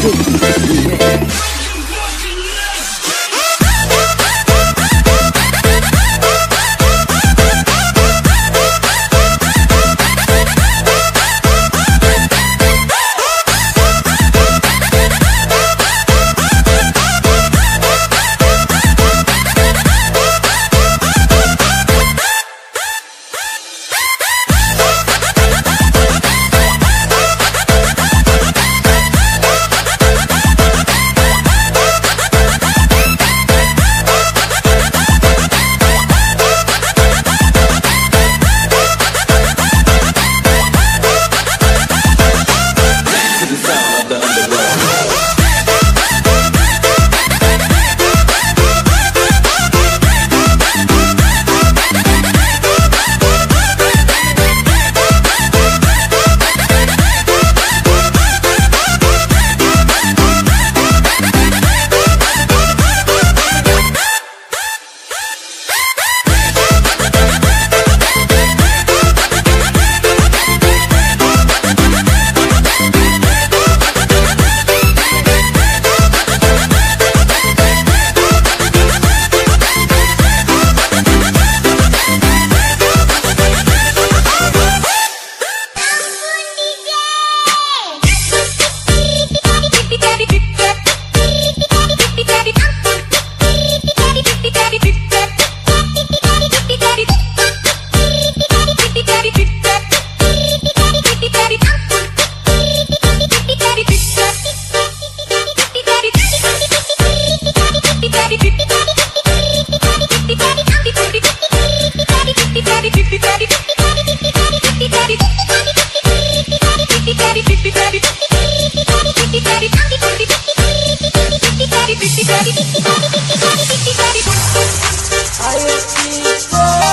do. Yeah. I am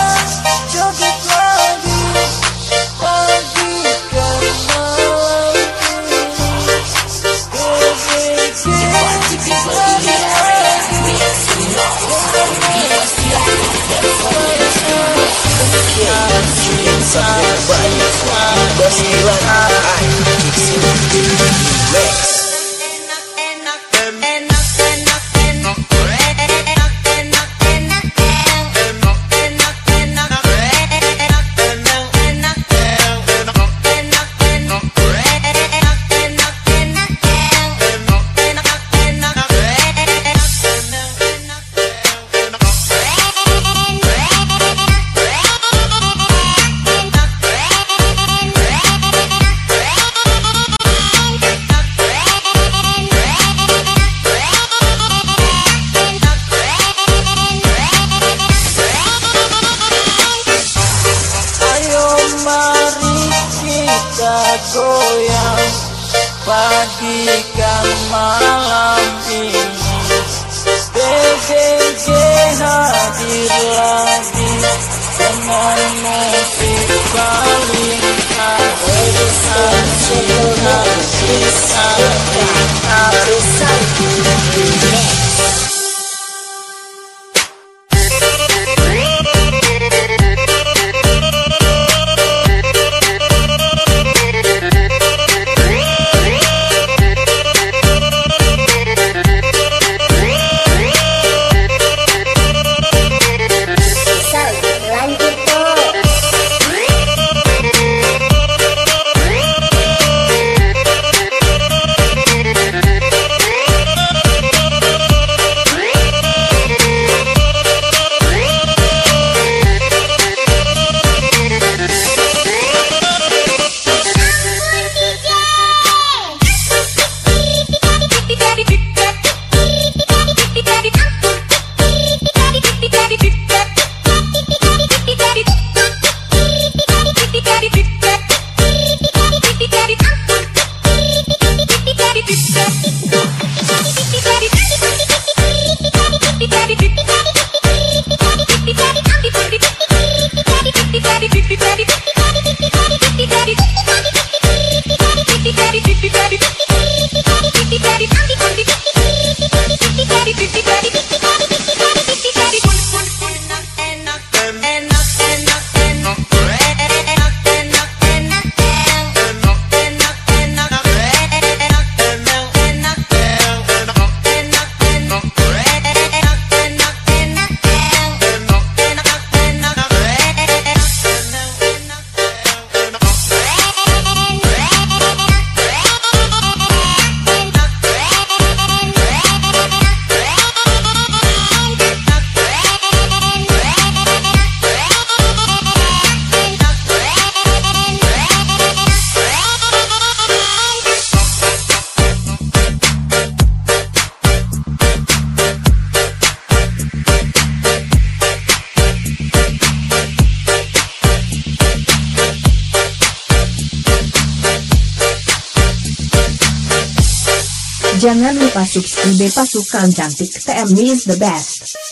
Jangan lupa subscribe pasukan cantik TM is the best.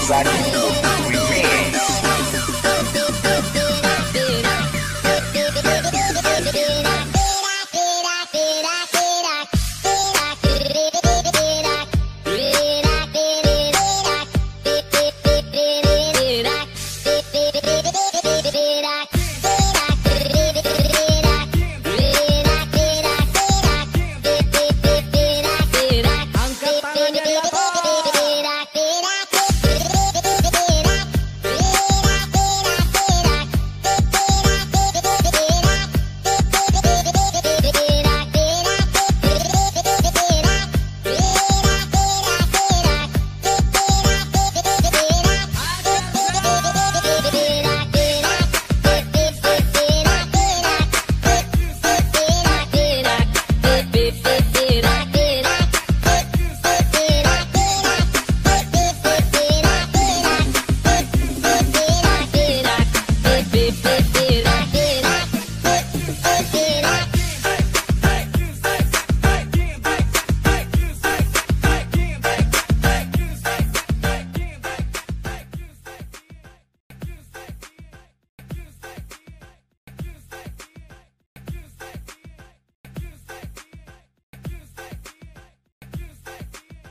Exotic Remix.